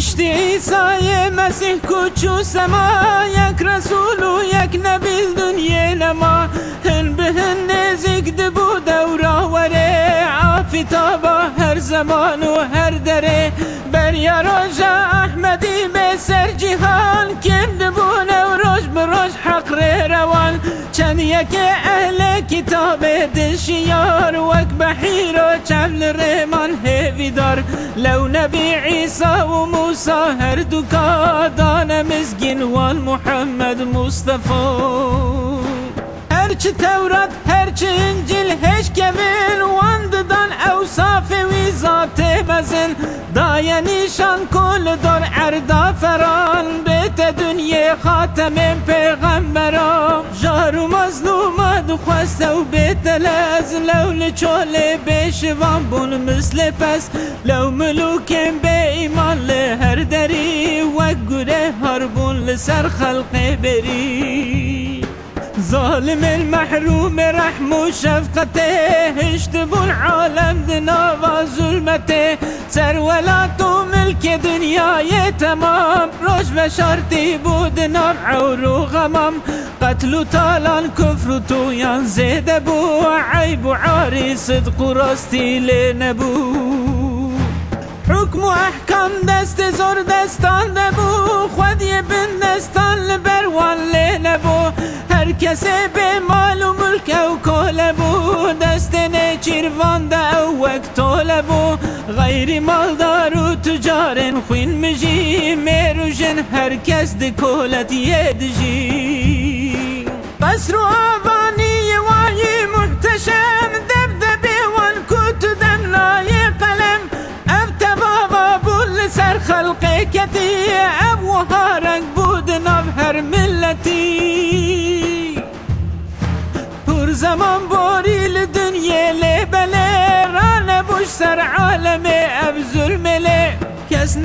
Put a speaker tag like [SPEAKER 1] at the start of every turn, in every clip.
[SPEAKER 1] گشتی عیسای مسیح کوچو سما یک رسول یک نبی دنیا نما هن به هن نزیک دبو دورا وره آفتابا هر زمان و هر دره بر یا روژا احمدی به سر جهان کم دبو نوروش بروش حق روان چند یک أهل کتاب دشیار وک بحیر و چبل ریمان هیوی دار لو نبی عیسا و Musa her dukadane mezgin val Muhammed Mustafa. Herçi Tevrat herçi İncil heşkevin vandıdan evsafi vizate mezin Daye nişan kul dor erda feran bete dünye hatemin peygamber مظلوم دخواسته و بیت لز لو لچول بشوان بون مثل پس لو ملوکم به ایمان لهر دری و گره هربون لسر خلق بری ظالم المحروم رحم وشفقته اشتبوا العالم دنا وظلمته سرولات وملك دنياي تمام روش بشرتي بود نبع وغمم قتل طالان كفر طويان زيد بو عيب وعاري صدق وراستي لنبو حكم احکام دست زور دستان دبو خودی بن دستان لبروان لنبو هر کسی به مال و ملک أو کول بو دست نچیروان ده أو بو غیر مالدار و تجارن خوین مجی میروژن هر کس ده کولت یه دجی قصر و آبانی وای محتشم دبدبی وان کت دنای قلم. افتبابا بول سر خلق کتی ابو هارنگ بود ناب هر ملتی. پر زمان بوری دنیا لبله سر عالم اب ظلمله کس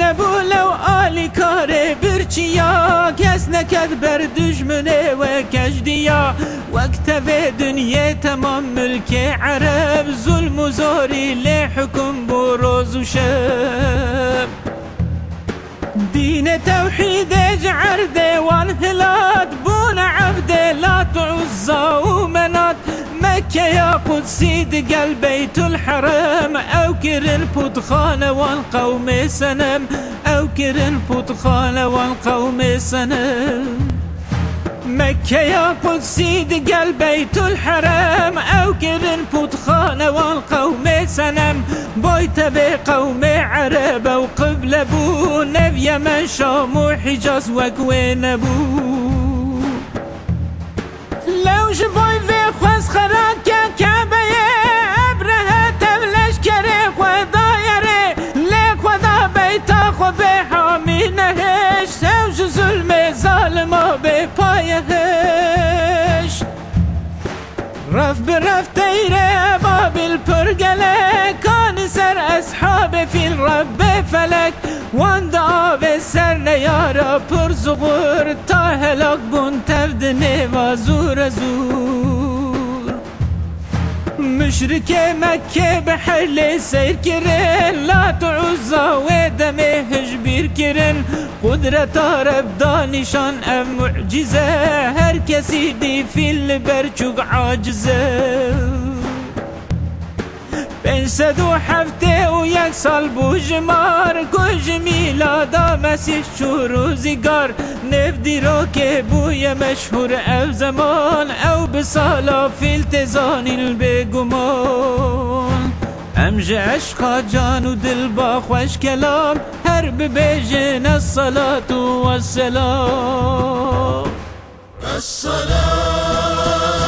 [SPEAKER 1] لو آلی کار برچیا کس نکد بر دشمنه و کجدیا وقت به دنیا تمام ملک عرب ظلم و زاری لحکم بو روز و شب. مكة يا قدسي دقل بيت الحرم أو كرن بطخانة والقوم سنم. أو كرن بطخانة والقوم سنم. مكة يا قدسي دقل بيت الحرم أو كرن بطخانة والقوم سنم. بويت بقوم عرب وقبل بو نبي من شام وحجاز وكوين أبو. لو جبوي في خواز رف برف تیره بابل پرگله کان سر اصحاب فیل رب فلک وان آب سر نیارا پر زغور تا هلاک بون نیوا زور مشرك مكة بحل سير كرن. لا تعزى ودمه هجبير كرن. قدرة رب دانشان أم معجزة. هر كسي دي في البرچوق عاجزة. پنجصد و هفته و یک سال بو جمار کج میلادا مسیح شو روزگار نفدی رو که بوی مشهور او زمان او بسالا فی التزان البگمان امج عشقا جان و دل با خوش کلام هر ببیجن الصلاة والسلام
[SPEAKER 2] الصلاة